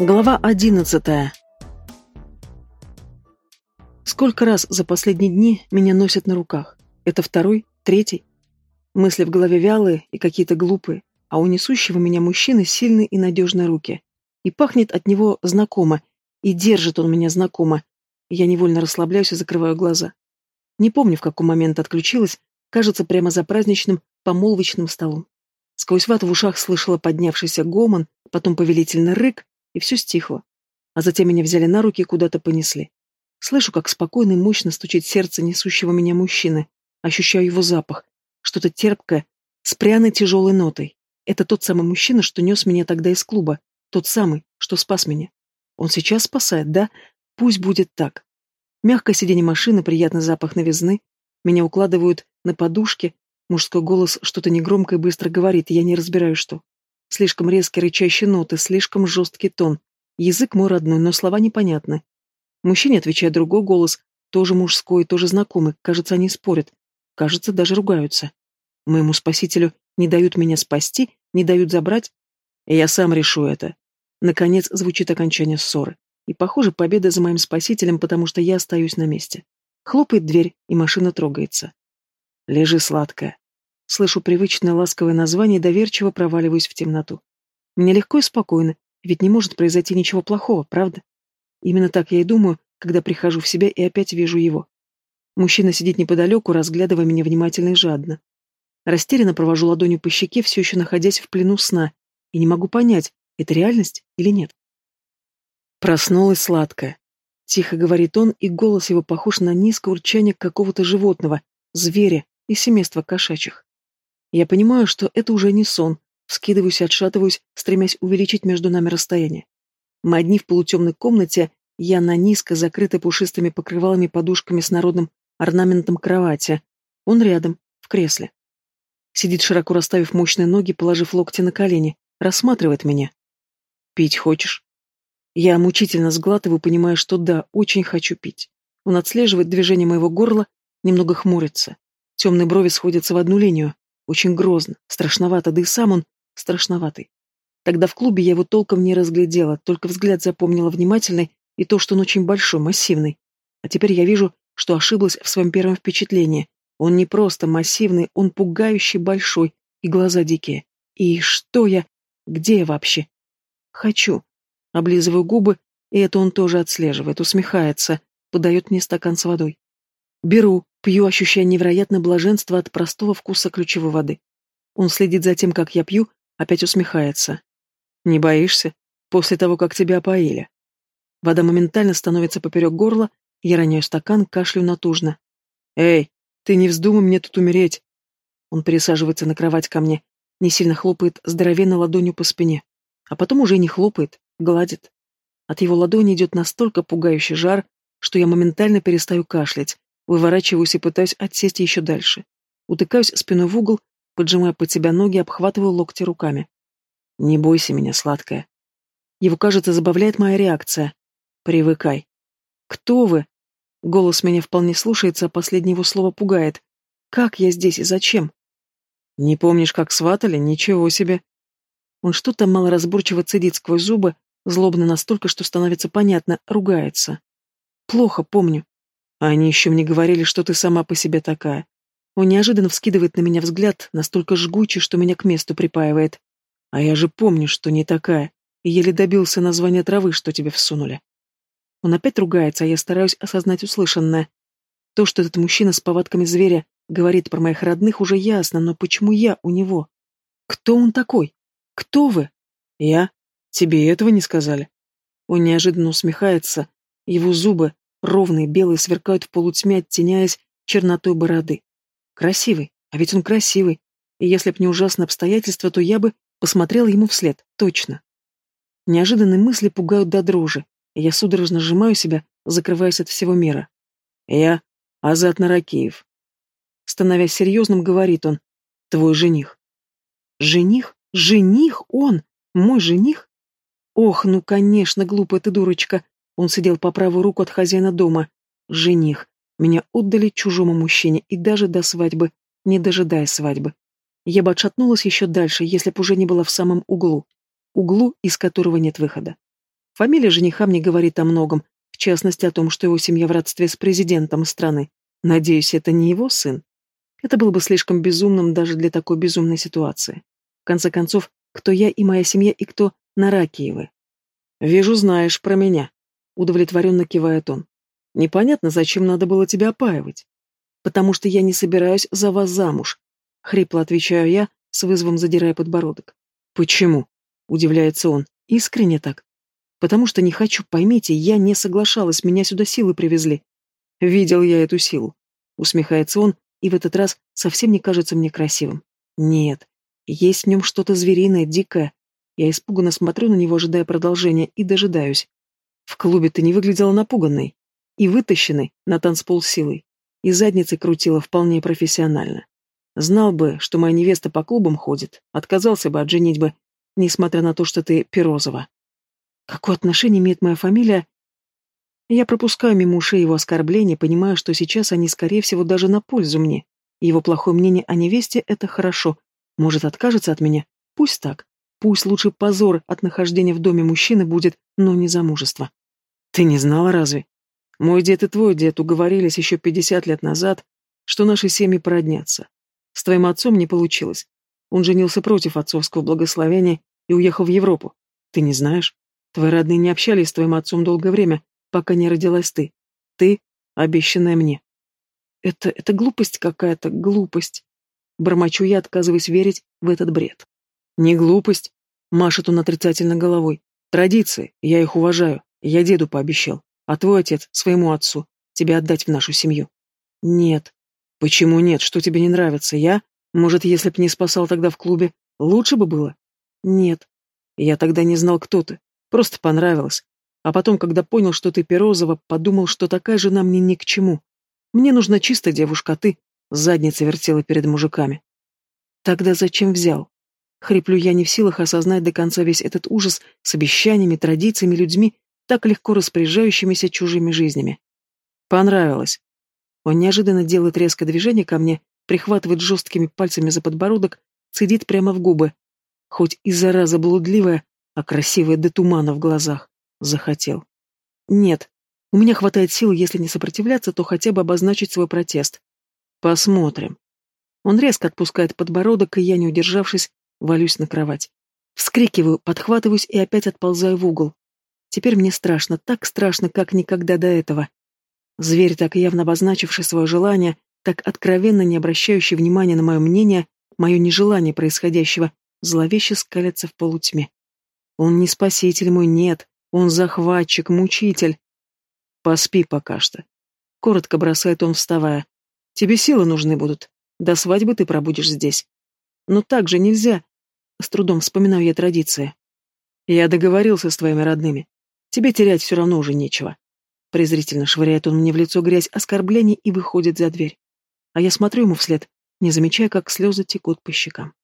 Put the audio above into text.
Глава одиннадцатая. Сколько раз за последние дни меня носят на руках? Это второй, третий? Мысли в голове вялые и какие-то глупые, а у несущего меня мужчины сильные и надежные руки. И пахнет от него знакомо, и держит он меня знакомо. Я невольно расслабляюсь и закрываю глаза. Не помню, в какой момент отключилась, кажется, прямо за праздничным помолвочным столом. Сквозь вату в ушах слышала поднявшийся гомон, потом повелительный рык, и все стихло. А затем меня взяли на руки и куда-то понесли. Слышу, как спокойно и мощно стучит сердце несущего меня мужчины. Ощущаю его запах. Что-то терпкое, с пряной тяжелой нотой. Это тот самый мужчина, что нес меня тогда из клуба. Тот самый, что спас меня. Он сейчас спасает, да? Пусть будет так. Мягкое сиденье машины, приятный запах новизны. Меня укладывают на подушке. Мужской голос что-то негромко и быстро говорит, я не разбираю, что. Слишком резкие рычащие ноты, слишком жесткий тон. Язык мой родной, но слова непонятны. Мужчине отвечает другой голос, тоже мужской, тоже знакомый. Кажется, они спорят. Кажется, даже ругаются. Моему спасителю не дают меня спасти, не дают забрать. Я сам решу это. Наконец звучит окончание ссоры. И, похоже, победа за моим спасителем, потому что я остаюсь на месте. Хлопает дверь, и машина трогается. Лежи, сладкая. Слышу привычное ласковое название и доверчиво проваливаюсь в темноту. Мне легко и спокойно, ведь не может произойти ничего плохого, правда? Именно так я и думаю, когда прихожу в себя и опять вижу его. Мужчина сидит неподалеку, разглядывая меня внимательно и жадно. Растерянно провожу ладонью по щеке, все еще находясь в плену сна, и не могу понять, это реальность или нет. Проснулась сладкая. Тихо говорит он, и голос его похож на низкое урчание какого-то животного, зверя из семейства кошачьих. Я понимаю, что это уже не сон, вскидываюсь и отшатываюсь, стремясь увеличить между нами расстояние. Мы одни в полутемной комнате, я на низко закрытой пушистыми покрывалами подушками с народным орнаментом кровати. Он рядом, в кресле. Сидит широко расставив мощные ноги, положив локти на колени, рассматривает меня. «Пить хочешь?» Я мучительно сглатываю, понимая, что да, очень хочу пить. Он отслеживает движение моего горла, немного хмурится. Темные брови сходятся в одну линию. Очень грозно, страшновато, да и сам он страшноватый. Тогда в клубе я его толком не разглядела, только взгляд запомнила внимательный и то, что он очень большой, массивный. А теперь я вижу, что ошиблась в своем первом впечатлении. Он не просто массивный, он пугающий большой, и глаза дикие. И что я? Где я вообще? Хочу. Облизываю губы, и это он тоже отслеживает, усмехается, подает мне стакан с водой. Беру, Пью, ощущая невероятное блаженство от простого вкуса ключевой воды. Он следит за тем, как я пью, опять усмехается. «Не боишься? После того, как тебя опоили?» Вода моментально становится поперек горла, я роняю стакан, кашлю натужно. «Эй, ты не вздумай мне тут умереть!» Он пересаживается на кровать ко мне, не сильно хлопает здоровенной ладонью по спине, а потом уже не хлопает, гладит. От его ладони идет настолько пугающий жар, что я моментально перестаю кашлять, Выворачиваюсь и пытаюсь отсесть еще дальше. Утыкаюсь спиной в угол, поджимая под себя ноги, обхватываю локти руками. «Не бойся меня, сладкая». Его, кажется, забавляет моя реакция. «Привыкай». «Кто вы?» Голос меня вполне слушается, а последнее его слово пугает. «Как я здесь и зачем?» «Не помнишь, как сватали? Ничего себе!» Он что-то малоразборчиво цедит сквозь зубы, злобно настолько, что становится понятно, ругается. «Плохо помню. А они еще мне говорили, что ты сама по себе такая. Он неожиданно вскидывает на меня взгляд, настолько жгучий, что меня к месту припаивает. А я же помню, что не такая, и еле добился названия травы, что тебе всунули. Он опять ругается, а я стараюсь осознать услышанное. То, что этот мужчина с повадками зверя говорит про моих родных, уже ясно, но почему я у него? Кто он такой? Кто вы? Я? Тебе этого не сказали? Он неожиданно усмехается, его зубы, Ровные, белые, сверкают в полутьме, оттеняясь чернотой бороды. Красивый, а ведь он красивый. И если б не ужасные обстоятельства, то я бы посмотрела ему вслед, точно. Неожиданные мысли пугают до дрожи, и я судорожно сжимаю себя, закрываясь от всего мира. Я Азат Наракеев. Становясь серьезным, говорит он, твой жених. Жених? Жених? Он? Мой жених? Ох, ну, конечно, глупая ты дурочка, он сидел по правую руку от хозяина дома. Жених. Меня отдали чужому мужчине, и даже до свадьбы, не дожидая свадьбы. Я бы отшатнулась еще дальше, если б уже не была в самом углу. Углу, из которого нет выхода. Фамилия жениха мне говорит о многом, в частности о том, что его семья в родстве с президентом страны. Надеюсь, это не его сын. Это было бы слишком безумным даже для такой безумной ситуации. В конце концов, кто я и моя семья, и кто Наракиевы. «Вижу, знаешь про меня», — удовлетворенно кивает он. «Непонятно, зачем надо было тебя опаивать». «Потому что я не собираюсь за вас замуж», — хрипло отвечаю я, с вызовом задирая подбородок. «Почему?» — удивляется он. «Искренне так. Потому что не хочу, поймите, я не соглашалась, меня сюда силы привезли. Видел я эту силу. Усмехается он, и в этот раз совсем не кажется мне красивым. Нет, есть в нем что-то звериное, дикое. Я испуганно смотрю на него, ожидая продолжения, и дожидаюсь. В клубе ты не выглядела напуганной. И вытащенной на танцпол силой. И задницей крутила вполне профессионально. Знал бы, что моя невеста по клубам ходит, отказался бы от женитьбы, несмотря на то, что ты Перозова. Какое отношение имеет моя фамилия? Я пропускаю мимо ушей его оскорбления, понимаю, что сейчас они, скорее всего, даже на пользу мне. Его плохое мнение о невесте — это хорошо. Может, откажется от меня? Пусть так. Пусть лучше позор от нахождения в доме мужчины будет, но не замужество. Ты не знала разве? Мой дед и твой дед уговорились еще пятьдесят лет назад, что наши семьи породнятся. С твоим отцом не получилось. Он женился против отцовского благословения и уехал в Европу. Ты не знаешь? Твои родные не общались с твоим отцом долгое время, пока не родилась ты. Ты, обещанная мне. Это... это глупость какая-то, глупость. Бормочу я, отказываясь верить в этот бред. Не глупость. Машет он отрицательно головой. Традиции, я их уважаю. Я деду пообещал. А твой отец своему отцу. Тебя отдать в нашу семью. Нет. Почему нет? Что тебе не нравится? Я? Может, если б не спасал тогда в клубе, лучше бы было? Нет. Я тогда не знал, кто ты. Просто понравилось. А потом, когда понял, что ты Перозова, подумал, что такая жена мне ни к чему. Мне нужна чистая девушка, а ты задница вертела перед мужиками. Тогда зачем взял? Хриплю я не в силах осознать до конца весь этот ужас с обещаниями, традициями, людьми, так легко распоряжающимися чужими жизнями. Понравилось. Он неожиданно делает резкое движение ко мне, прихватывает жесткими пальцами за подбородок, цедит прямо в губы. Хоть и зараза блудливая, а красивая до тумана в глазах. Захотел. Нет, у меня хватает сил, если не сопротивляться, то хотя бы обозначить свой протест. Посмотрим. Он резко отпускает подбородок, и я, не удержавшись, валюсь на кровать. Вскрикиваю, подхватываюсь и опять отползаю в угол. Теперь мне страшно, так страшно, как никогда до этого. Зверь, так явно обозначивший свое желание, так откровенно не обращающий внимания на мое мнение, мое нежелание происходящего, зловеще скалится в полутьме. Он не спаситель мой, нет. Он захватчик, мучитель. Поспи пока что. Коротко бросает он, вставая. Тебе силы нужны будут. До свадьбы ты пробудешь здесь. Но так же нельзя. С трудом вспоминаю я традиции. Я договорился с твоими родными. Тебе терять все равно уже нечего. Презрительно швыряет он мне в лицо грязь оскорблений и выходит за дверь. А я смотрю ему вслед, не замечая, как слезы текут по щекам.